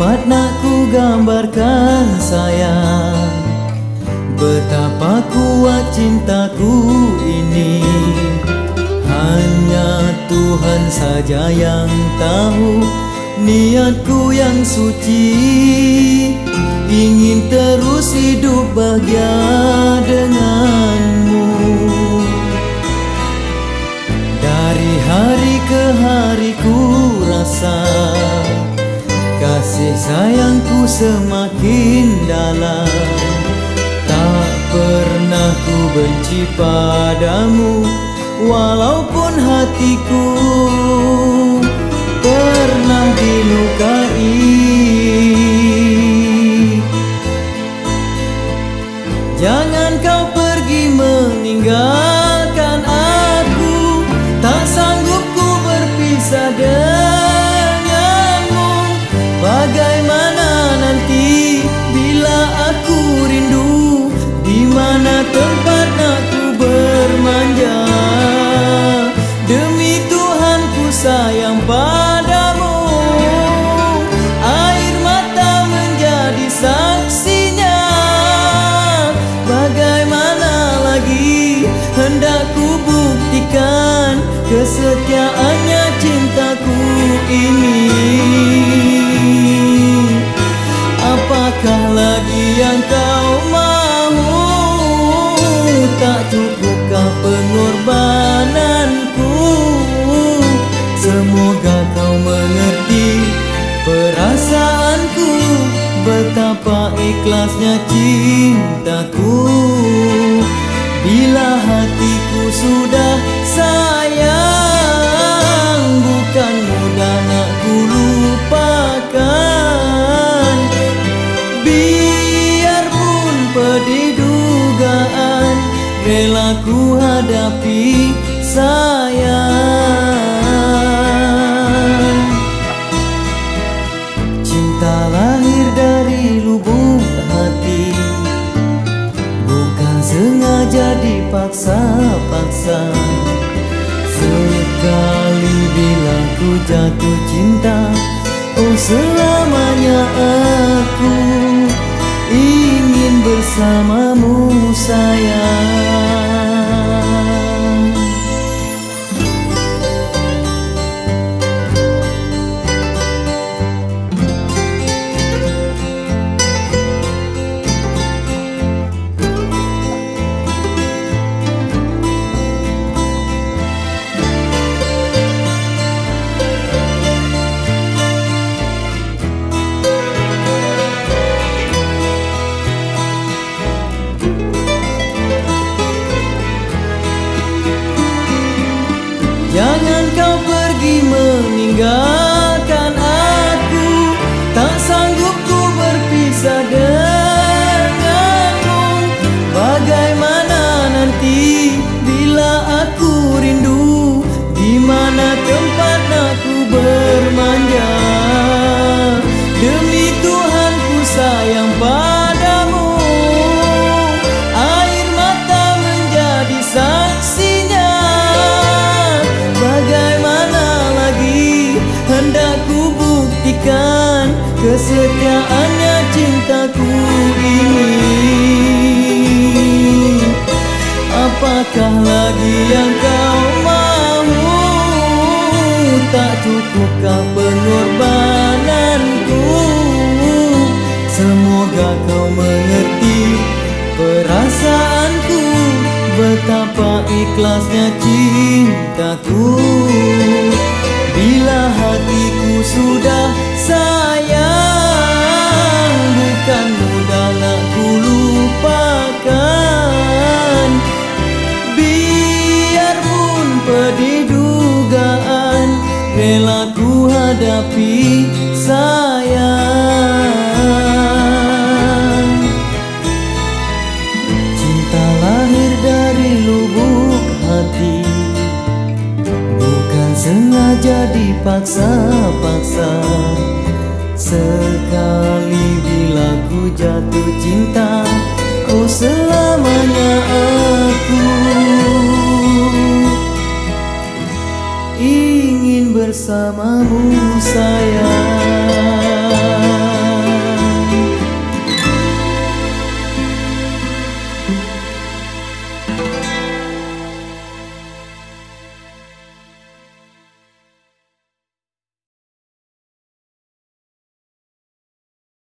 dapat nak ku gambarkan sayang Betapa kuat cintaku ini. Hanya Tuhan saja yang tahu Niatku yang suci. Ingin terus hidup bahagia denganmu sayangku semakin dalam. Tak pernah ku benci padamu Walaupun hatiku pernah dilukai ini. Apakah lagi yang kau mahu? Tak cukupkah pengorbananku? Semoga kau mengerti perasaanku. Betapa ikhlasnya cintaku Rela ku hadapi sayang. Cinta lahir dari lubuk hati Bukan sengaja dipaksa-paksa. Sekali bila ku jatuh cinta Oh selamanya aku ingin bersamamu sayang Jangan kau pergi meninggalkan lagi yang kau mahu. Tak cukupkah pengorbananku? Semoga kau mengerti perasaanku. Betapa ikhlasnya cintaku hadapi sayang. Cinta lahir dari lubuk hati Bukan sengaja dipaksa-paksa. Sekali bila ku jatuh bersamamu sayang.